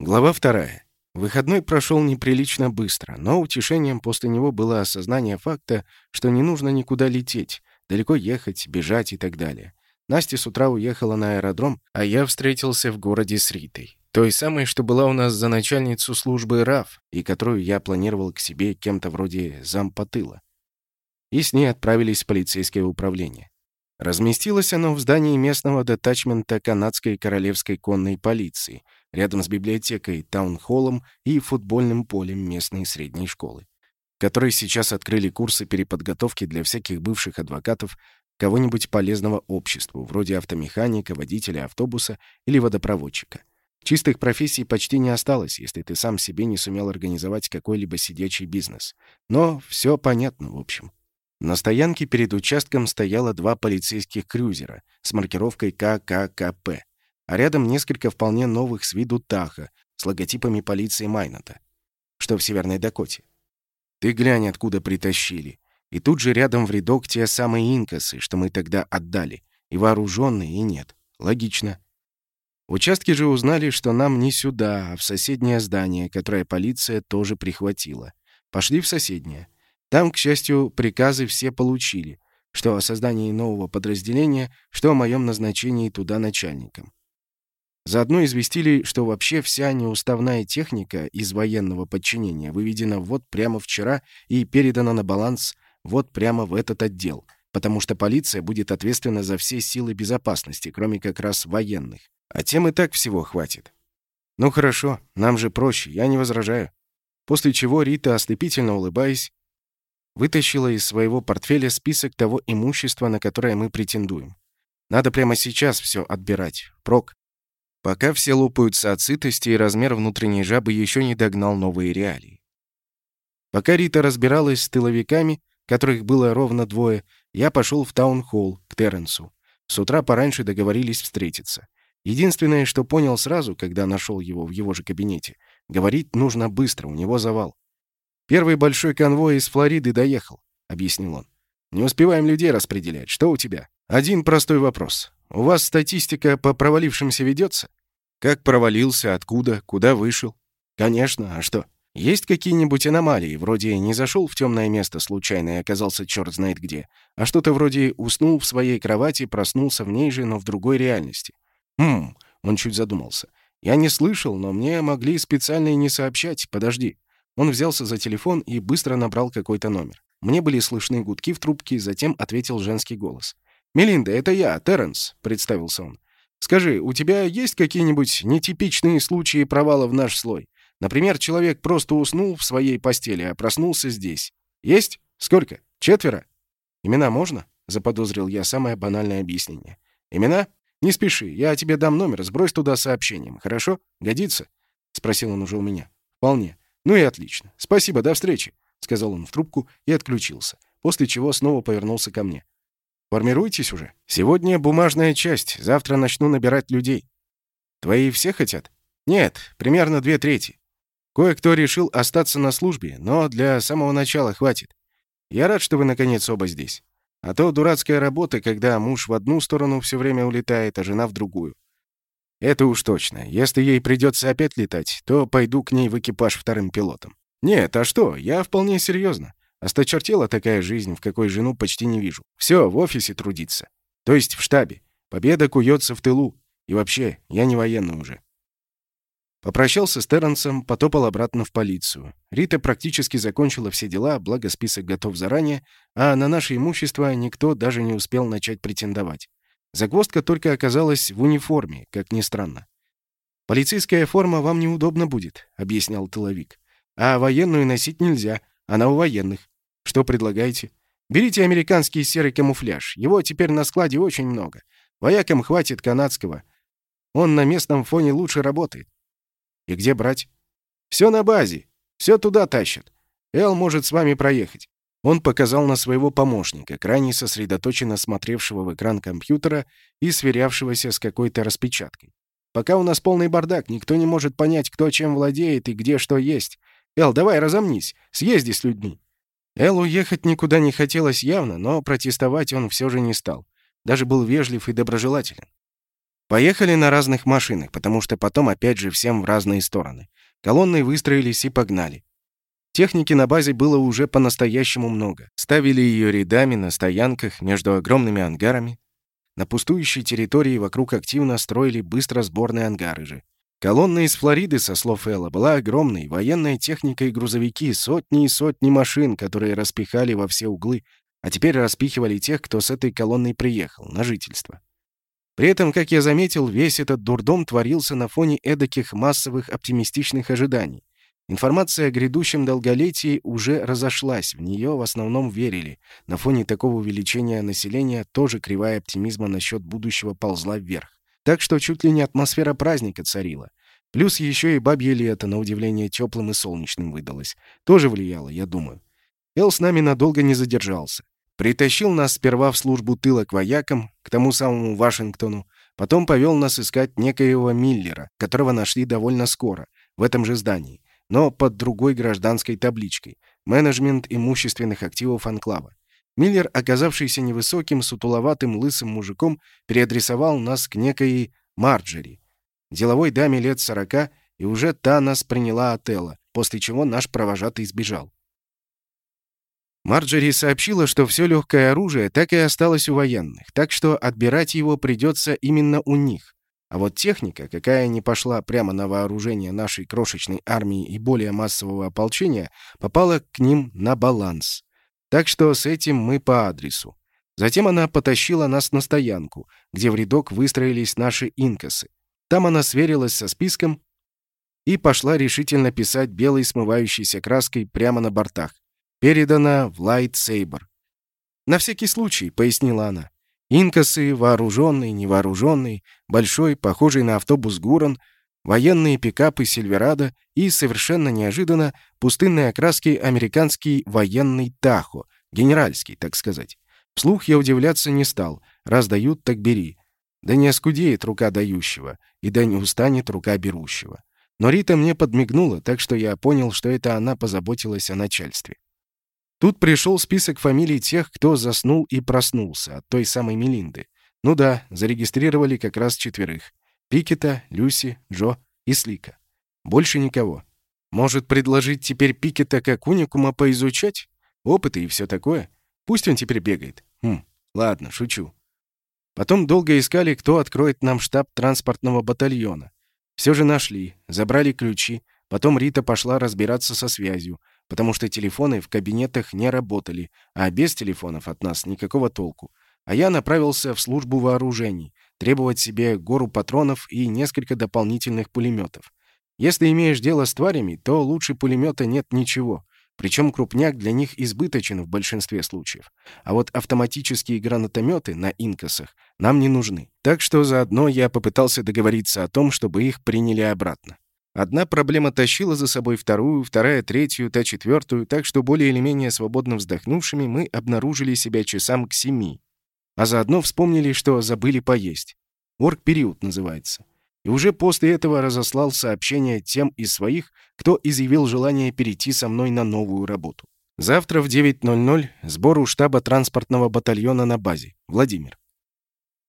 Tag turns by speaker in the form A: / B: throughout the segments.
A: Глава вторая. Выходной прошел неприлично быстро, но утешением после него было осознание факта, что не нужно никуда лететь, далеко ехать, бежать и так далее. Настя с утра уехала на аэродром, а я встретился в городе с Ритой. Той самой, что была у нас за начальницу службы РАФ, и которую я планировал к себе кем-то вроде зампотыла. И с ней отправились в полицейское управление. Разместилось оно в здании местного детачмента канадской королевской конной полиции, рядом с библиотекой, таунхоллом и футбольным полем местной средней школы, которые сейчас открыли курсы переподготовки для всяких бывших адвокатов кого-нибудь полезного обществу, вроде автомеханика, водителя автобуса или водопроводчика. Чистых профессий почти не осталось, если ты сам себе не сумел организовать какой-либо сидячий бизнес. Но все понятно, в общем. На стоянке перед участком стояло два полицейских крузера с маркировкой КККП, а рядом несколько вполне новых с виду Таха с логотипами полиции Майната, что в Северной Дакоте. Ты глянь, откуда притащили. И тут же рядом в рядок те самые инкасы, что мы тогда отдали. И вооруженные, и нет. Логично. Участки же узнали, что нам не сюда, а в соседнее здание, которое полиция тоже прихватила. Пошли в соседнее. Там, к счастью, приказы все получили, что о создании нового подразделения, что о моем назначении туда начальником. Заодно известили, что вообще вся неуставная техника из военного подчинения выведена вот прямо вчера и передана на баланс вот прямо в этот отдел, потому что полиция будет ответственна за все силы безопасности, кроме как раз военных. А тем и так всего хватит. Ну хорошо, нам же проще, я не возражаю. После чего Рита, ослепительно улыбаясь, Вытащила из своего портфеля список того имущества, на которое мы претендуем. Надо прямо сейчас все отбирать. Прок. Пока все лопаются от сытости, и размер внутренней жабы еще не догнал новые реалии. Пока Рита разбиралась с тыловиками, которых было ровно двое, я пошел в таунхолл к Терренсу. С утра пораньше договорились встретиться. Единственное, что понял сразу, когда нашел его в его же кабинете, говорить нужно быстро, у него завал. Первый большой конвой из Флориды доехал, объяснил он. Не успеваем людей распределять. Что у тебя? Один простой вопрос. У вас статистика по провалившимся ведется? Как провалился, откуда, куда вышел? Конечно, а что? Есть какие-нибудь аномалии, вроде не зашел в темное место случайно и оказался черт знает где, а что-то вроде уснул в своей кровати, проснулся в ней же, но в другой реальности? Хм, он чуть задумался. Я не слышал, но мне могли специально и не сообщать. Подожди. Он взялся за телефон и быстро набрал какой-то номер. Мне были слышны гудки в трубке, затем ответил женский голос. «Мелинда, это я, Терренс», — представился он. «Скажи, у тебя есть какие-нибудь нетипичные случаи провала в наш слой? Например, человек просто уснул в своей постели, а проснулся здесь. Есть? Сколько? Четверо? Имена можно?» — заподозрил я самое банальное объяснение. «Имена? Не спеши, я тебе дам номер, сбрось туда сообщением, хорошо? Годится?» — спросил он уже у меня. «Вполне. «Ну и отлично. Спасибо, до встречи», — сказал он в трубку и отключился, после чего снова повернулся ко мне. «Формируйтесь уже. Сегодня бумажная часть, завтра начну набирать людей. Твои все хотят? Нет, примерно две трети. Кое-кто решил остаться на службе, но для самого начала хватит. Я рад, что вы наконец оба здесь. А то дурацкая работа, когда муж в одну сторону все время улетает, а жена в другую. Это уж точно. Если ей придется опять летать, то пойду к ней в экипаж вторым пилотом. Нет, а что? Я вполне серьезно. Осточертела такая жизнь, в какой жену почти не вижу. Все, в офисе трудиться. То есть в штабе. Победа куется в тылу. И вообще, я не военный уже. Попрощался с Терренсом, потопал обратно в полицию. Рита практически закончила все дела, благо список готов заранее, а на наше имущество никто даже не успел начать претендовать. Загвоздка только оказалась в униформе, как ни странно. «Полицейская форма вам неудобно будет», — объяснял тыловик. «А военную носить нельзя, она у военных. Что предлагаете? Берите американский серый камуфляж, его теперь на складе очень много. Воякам хватит канадского. Он на местном фоне лучше работает. И где брать? Все на базе, все туда тащат. Эл может с вами проехать. Он показал на своего помощника, крайне сосредоточенно смотревшего в экран компьютера и сверявшегося с какой-то распечаткой. «Пока у нас полный бардак, никто не может понять, кто чем владеет и где что есть. Эл, давай разомнись, съезди с людьми». Элу ехать никуда не хотелось явно, но протестовать он все же не стал. Даже был вежлив и доброжелателен. Поехали на разных машинах, потому что потом опять же всем в разные стороны. Колонны выстроились и погнали. Техники на базе было уже по-настоящему много. Ставили ее рядами на стоянках между огромными ангарами. На пустующей территории вокруг активно строили быстро сборные ангары же. Колонна из Флориды, со слов Элла, была огромной. Военная техника и грузовики, сотни и сотни машин, которые распихали во все углы, а теперь распихивали тех, кто с этой колонной приехал, на жительство. При этом, как я заметил, весь этот дурдом творился на фоне эдаких массовых оптимистичных ожиданий. Информация о грядущем долголетии уже разошлась, в нее в основном верили. На фоне такого увеличения населения тоже кривая оптимизма насчет будущего ползла вверх. Так что чуть ли не атмосфера праздника царила. Плюс еще и бабье лето, на удивление, теплым и солнечным выдалось. Тоже влияло, я думаю. Эл с нами надолго не задержался. Притащил нас сперва в службу тыла к воякам, к тому самому Вашингтону, потом повел нас искать некоего Миллера, которого нашли довольно скоро, в этом же здании, но под другой гражданской табличкой «Менеджмент имущественных активов Анклава». Миллер, оказавшийся невысоким, сутуловатым, лысым мужиком, переадресовал нас к некой Марджери, деловой даме лет сорока, и уже та нас приняла от Элла, после чего наш провожатый сбежал. Марджери сообщила, что все легкое оружие так и осталось у военных, так что отбирать его придется именно у них. А вот техника, какая не пошла прямо на вооружение нашей крошечной армии и более массового ополчения, попала к ним на баланс. Так что с этим мы по адресу. Затем она потащила нас на стоянку, где в рядок выстроились наши инкасы. Там она сверилась со списком и пошла решительно писать белой смывающейся краской прямо на бортах. Передана в лайтсейбер. «На всякий случай», — пояснила она. Инкасы, вооруженный, невооруженный, большой, похожий на автобус Гурон, военные пикапы Сильверадо и, совершенно неожиданно, пустынные окраски американский военный Тахо, генеральский, так сказать. Вслух я удивляться не стал. Раз дают, так бери. Да не оскудеет рука дающего, и да не устанет рука берущего. Но Рита мне подмигнула, так что я понял, что это она позаботилась о начальстве. Тут пришел список фамилий тех, кто заснул и проснулся, от той самой Мелинды. Ну да, зарегистрировали как раз четверых. Пикета, Люси, Джо и Слика. Больше никого. Может, предложить теперь Пикета как уникума поизучать? Опыты и все такое? Пусть он теперь бегает. Хм, ладно, шучу. Потом долго искали, кто откроет нам штаб транспортного батальона. Все же нашли, забрали ключи, потом Рита пошла разбираться со связью, потому что телефоны в кабинетах не работали, а без телефонов от нас никакого толку. А я направился в службу вооружений, требовать себе гору патронов и несколько дополнительных пулеметов. Если имеешь дело с тварями, то лучше пулемета нет ничего. Причем крупняк для них избыточен в большинстве случаев. А вот автоматические гранатометы на инкасах нам не нужны. Так что заодно я попытался договориться о том, чтобы их приняли обратно. Одна проблема тащила за собой вторую, вторая третью, та четвертую, так что более или менее свободно вздохнувшими мы обнаружили себя часам к семи, а заодно вспомнили, что забыли поесть. Орг-период называется. И уже после этого разослал сообщение тем из своих, кто изъявил желание перейти со мной на новую работу. Завтра в 9.00 сбор у штаба транспортного батальона на базе. Владимир.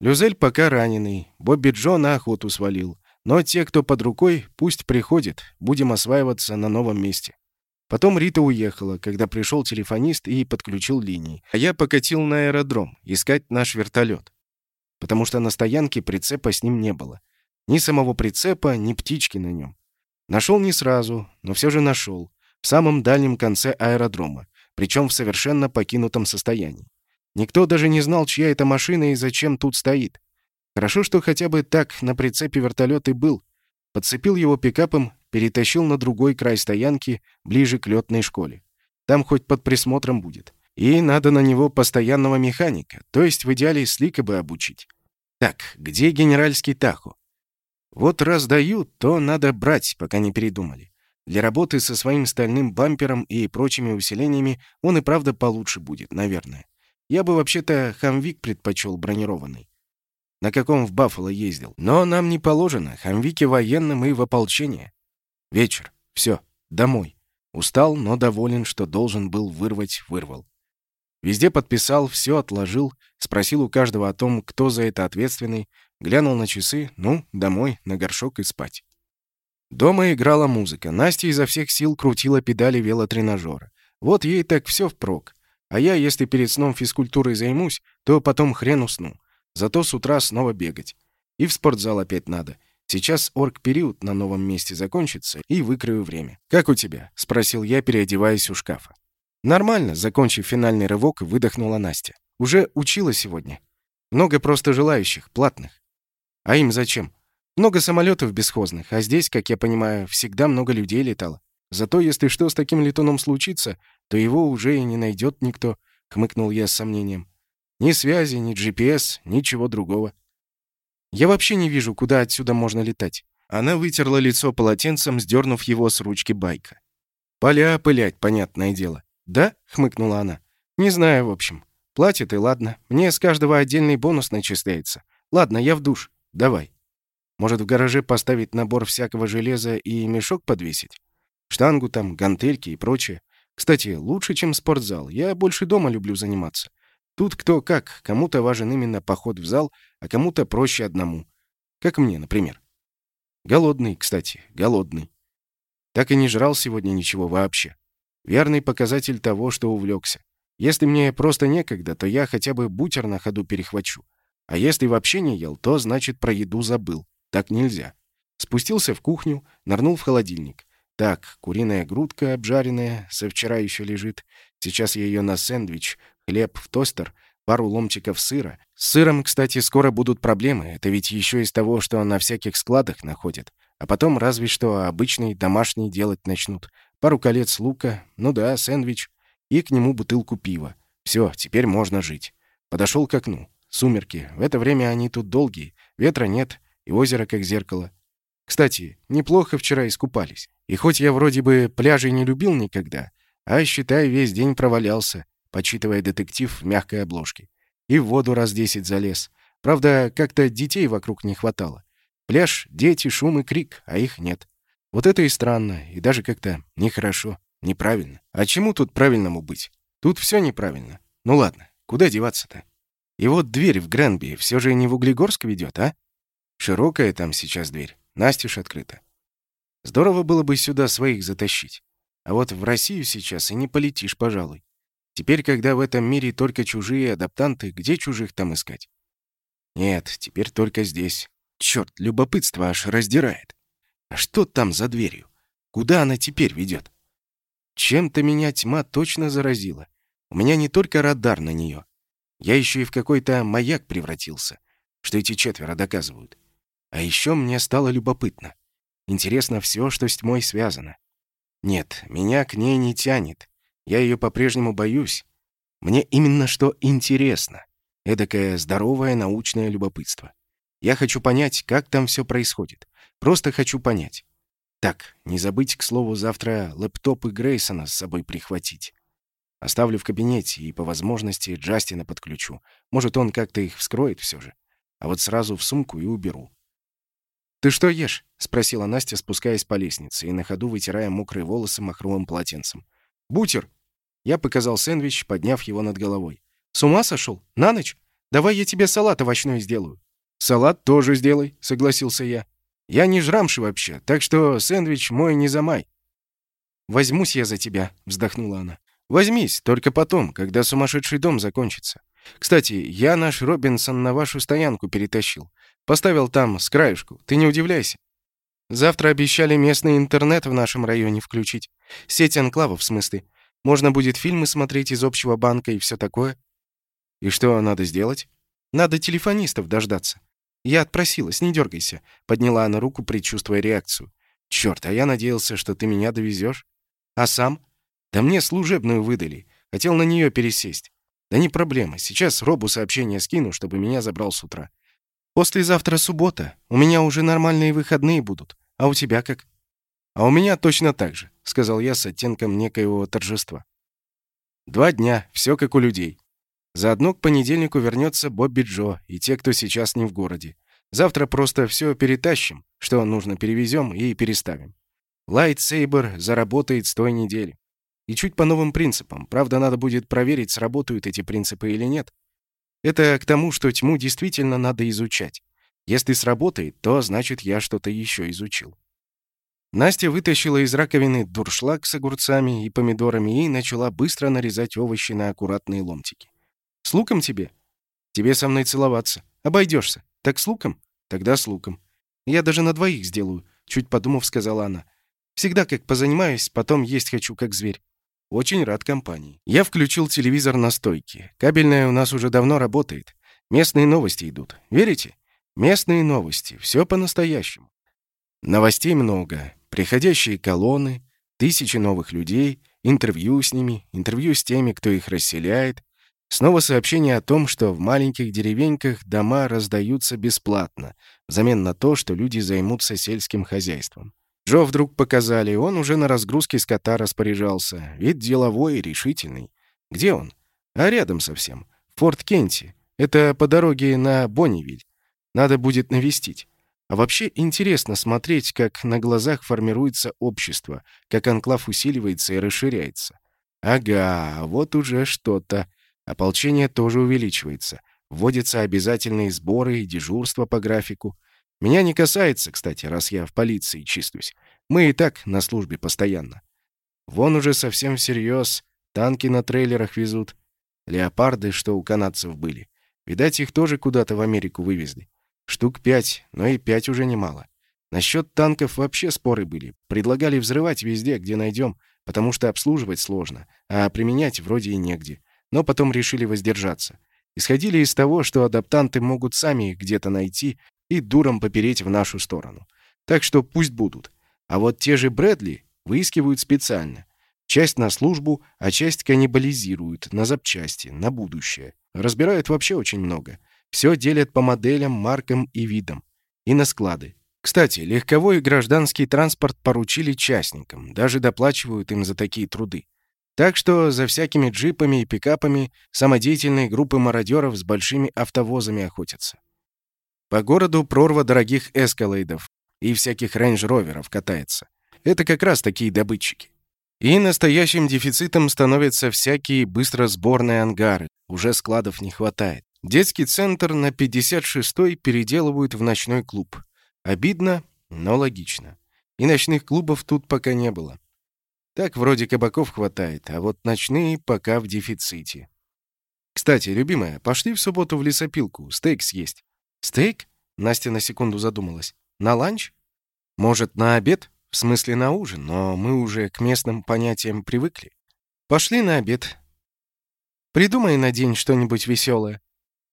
A: Люзель пока раненый, Бобби Джо на охоту свалил. Но те, кто под рукой, пусть приходят, будем осваиваться на новом месте. Потом Рита уехала, когда пришел телефонист и подключил линии. А я покатил на аэродром, искать наш вертолет. Потому что на стоянке прицепа с ним не было. Ни самого прицепа, ни птички на нем. Нашел не сразу, но все же нашел. В самом дальнем конце аэродрома, причем в совершенно покинутом состоянии. Никто даже не знал, чья это машина и зачем тут стоит. Хорошо, что хотя бы так на прицепе вертолет и был. Подцепил его пикапом, перетащил на другой край стоянки, ближе к летной школе. Там хоть под присмотром будет. И надо на него постоянного механика, то есть в идеале слика бы обучить. Так, где генеральский Тахо? Вот раз дают, то надо брать, пока не передумали. Для работы со своим стальным бампером и прочими усилениями он и правда получше будет, наверное. Я бы вообще-то хамвик предпочел бронированный. На каком в Баффало ездил. Но нам не положено. Хамвики военным и в ополчение. Вечер. Все. Домой. Устал, но доволен, что должен был вырвать, вырвал. Везде подписал, все отложил, спросил у каждого о том, кто за это ответственный, Глянул на часы, ну, домой, на горшок и спать. Дома играла музыка. Настя изо всех сил крутила педали велотренажера. Вот ей так все впрок. А я, если перед сном физкультурой займусь, то потом хрен усну. Зато с утра снова бегать. И в спортзал опять надо. Сейчас орг-период на новом месте закончится, и выкрою время. «Как у тебя?» — спросил я, переодеваясь у шкафа. «Нормально», — закончив финальный рывок, выдохнула Настя. «Уже учила сегодня. Много просто желающих, платных. А им зачем? Много самолетов бесхозных, а здесь, как я понимаю, всегда много людей летало. Зато если что с таким летуном случится, то его уже и не найдет никто», — хмыкнул я с сомнением. «Ни связи, ни GPS, ничего другого». Я вообще не вижу, куда отсюда можно летать. Она вытерла лицо полотенцем, сдернув его с ручки байка. «Поля пылять, понятное дело». «Да?» — хмыкнула она. «Не знаю, в общем. Платит и ладно. Мне с каждого отдельный бонус начисляется. Ладно, я в душ. Давай. Может, в гараже поставить набор всякого железа и мешок подвесить? Штангу там, гантельки и прочее. Кстати, лучше, чем спортзал. Я больше дома люблю заниматься. Тут кто как, кому-то важен именно поход в зал, а кому-то проще одному. Как мне, например. Голодный, кстати, голодный. Так и не жрал сегодня ничего вообще. Верный показатель того, что увлекся. Если мне просто некогда, то я хотя бы бутер на ходу перехвачу. А если вообще не ел, то значит про еду забыл. Так нельзя. Спустился в кухню, нырнул в холодильник. Так, куриная грудка обжаренная, со вчера еще лежит. Сейчас я ее на сэндвич, хлеб в тостер, пару ломтиков сыра. С сыром, кстати, скоро будут проблемы. Это ведь еще из того, что на всяких складах находят. А потом разве что обычный домашний делать начнут. Пару колец лука, ну да, сэндвич. И к нему бутылку пива. Все, теперь можно жить. Подошел к окну. Сумерки. В это время они тут долгие. Ветра нет, и озеро как зеркало. Кстати, неплохо вчера искупались. И хоть я вроде бы пляжей не любил никогда, а, считай, весь день провалялся почитывая детектив в мягкой обложке. И в воду раз десять залез. Правда, как-то детей вокруг не хватало. Пляж, дети, шум и крик, а их нет. Вот это и странно, и даже как-то нехорошо, неправильно. А чему тут правильному быть? Тут все неправильно. Ну ладно, куда деваться-то? И вот дверь в Гренби все же не в Углегорск ведет, а? Широкая там сейчас дверь, настежь открыта. Здорово было бы сюда своих затащить. А вот в Россию сейчас и не полетишь, пожалуй. Теперь, когда в этом мире только чужие адаптанты, где чужих там искать? Нет, теперь только здесь. Черт, любопытство аж раздирает. А что там за дверью? Куда она теперь ведет? Чем-то меня тьма точно заразила. У меня не только радар на нее. Я еще и в какой-то маяк превратился, что эти четверо доказывают. А еще мне стало любопытно. Интересно все, что с тьмой связано. Нет, меня к ней не тянет. Я ее по-прежнему боюсь. Мне именно что интересно. Эдакое здоровое научное любопытство. Я хочу понять, как там все происходит. Просто хочу понять. Так, не забыть, к слову, завтра лэптопы Грейсона с собой прихватить. Оставлю в кабинете и, по возможности, Джастина подключу. Может, он как-то их вскроет все же. А вот сразу в сумку и уберу. «Ты что ешь?» — спросила Настя, спускаясь по лестнице и на ходу вытирая мокрые волосы махровым полотенцем. «Бутер!» Я показал сэндвич, подняв его над головой. «С ума сошел? На ночь? Давай я тебе салат овощной сделаю». «Салат тоже сделай», — согласился я. «Я не жрамши вообще, так что сэндвич мой не замай». «Возьмусь я за тебя», — вздохнула она. «Возьмись, только потом, когда сумасшедший дом закончится. Кстати, я наш Робинсон на вашу стоянку перетащил. Поставил там, с краешку. Ты не удивляйся. Завтра обещали местный интернет в нашем районе включить. Сеть анклавов, в смысле. Можно будет фильмы смотреть из общего банка и все такое. И что надо сделать? Надо телефонистов дождаться. Я отпросилась, не дергайся. Подняла она руку, предчувствуя реакцию. Черт, а я надеялся, что ты меня довезешь. А сам? Да мне служебную выдали. Хотел на нее пересесть. Да не проблема. Сейчас Робу сообщение скину, чтобы меня забрал с утра. Послезавтра суббота. У меня уже нормальные выходные будут. А у тебя как? А у меня точно так же сказал я с оттенком некоего торжества. Два дня, все как у людей. Заодно к понедельнику вернется Бобби Джо и те, кто сейчас не в городе. Завтра просто все перетащим, что нужно перевезем и переставим. Лайтсейбер заработает с той недели. И чуть по новым принципам. Правда, надо будет проверить, сработают эти принципы или нет. Это к тому, что тьму действительно надо изучать. Если сработает, то значит я что-то еще изучил. Настя вытащила из раковины дуршлаг с огурцами и помидорами и начала быстро нарезать овощи на аккуратные ломтики. «С луком тебе?» «Тебе со мной целоваться. Обойдешься. Так с луком?» «Тогда с луком. Я даже на двоих сделаю», — чуть подумав, сказала она. «Всегда как позанимаюсь, потом есть хочу, как зверь». Очень рад компании. Я включил телевизор на стойке. Кабельная у нас уже давно работает. Местные новости идут. Верите? Местные новости. Все по-настоящему. Новостей много. Приходящие колонны, тысячи новых людей, интервью с ними, интервью с теми, кто их расселяет. Снова сообщение о том, что в маленьких деревеньках дома раздаются бесплатно, взамен на то, что люди займутся сельским хозяйством. Джо вдруг показали, он уже на разгрузке скота распоряжался. Вид деловой и решительный. Где он? А рядом совсем. Форт Кенти. Это по дороге на Бонневиль. Надо будет навестить. А вообще интересно смотреть, как на глазах формируется общество, как анклав усиливается и расширяется. Ага, вот уже что-то. Ополчение тоже увеличивается. Вводятся обязательные сборы и дежурства по графику. Меня не касается, кстати, раз я в полиции числюсь. Мы и так на службе постоянно. Вон уже совсем всерьез танки на трейлерах везут. Леопарды, что у канадцев были. Видать, их тоже куда-то в Америку вывезли. Штук пять, но и пять уже немало. Насчет танков вообще споры были. Предлагали взрывать везде, где найдем, потому что обслуживать сложно, а применять вроде и негде. Но потом решили воздержаться. Исходили из того, что адаптанты могут сами их где-то найти и дуром попереть в нашу сторону. Так что пусть будут. А вот те же Брэдли выискивают специально. Часть на службу, а часть каннибализируют на запчасти, на будущее. Разбирают вообще очень много. Все делят по моделям, маркам и видам. И на склады. Кстати, легковой и гражданский транспорт поручили частникам, даже доплачивают им за такие труды. Так что за всякими джипами и пикапами самодеятельные группы мародеров с большими автовозами охотятся. По городу прорва дорогих эскалейдов и всяких рейндж-роверов катается. Это как раз такие добытчики. И настоящим дефицитом становятся всякие быстросборные ангары. Уже складов не хватает. Детский центр на 56-й переделывают в ночной клуб. Обидно, но логично. И ночных клубов тут пока не было. Так вроде кабаков хватает, а вот ночные пока в дефиците. Кстати, любимая, пошли в субботу в лесопилку, стейк съесть. «Стейк?» — Настя на секунду задумалась. «На ланч? Может, на обед? В смысле, на ужин, но мы уже к местным понятиям привыкли. Пошли на обед. Придумай на день что-нибудь веселое.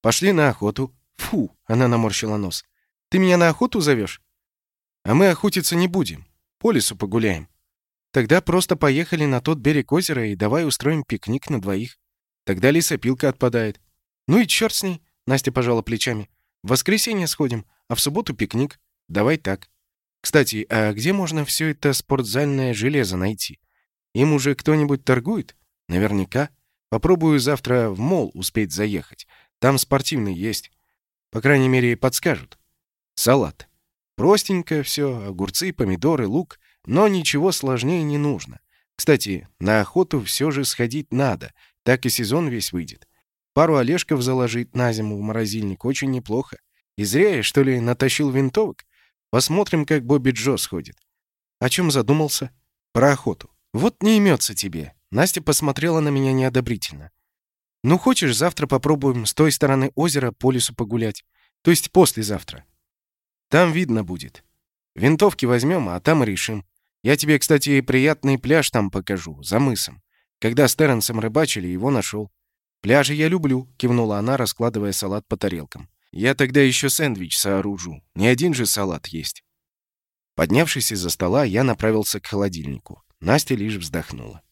A: Пошли на охоту. Фу!» — она наморщила нос. «Ты меня на охоту зовешь? А мы охотиться не будем. По лесу погуляем. Тогда просто поехали на тот берег озера и давай устроим пикник на двоих. Тогда лесопилка отпадает. Ну и черт с ней!» — Настя пожала плечами. В воскресенье сходим, а в субботу пикник. Давай так. Кстати, а где можно все это спортзальное железо найти? Им уже кто-нибудь торгует? Наверняка. Попробую завтра в мол успеть заехать. Там спортивный есть. По крайней мере, подскажут. Салат. Простенько все, огурцы, помидоры, лук, но ничего сложнее не нужно. Кстати, на охоту все же сходить надо, так и сезон весь выйдет. Пару олешков заложить на зиму в морозильник очень неплохо. И зря я, что ли, натащил винтовок? Посмотрим, как Бобби Джо сходит. О чем задумался? Про охоту. Вот не имется тебе. Настя посмотрела на меня неодобрительно. Ну, хочешь, завтра попробуем с той стороны озера по лесу погулять. То есть послезавтра. Там видно будет. Винтовки возьмем, а там и решим. Я тебе, кстати, приятный пляж там покажу, за мысом. Когда с Терренсом рыбачили, его нашел. «Пляжи я люблю», — кивнула она, раскладывая салат по тарелкам. «Я тогда еще сэндвич сооружу. Не один же салат есть». Поднявшись из-за стола, я направился к холодильнику. Настя лишь вздохнула.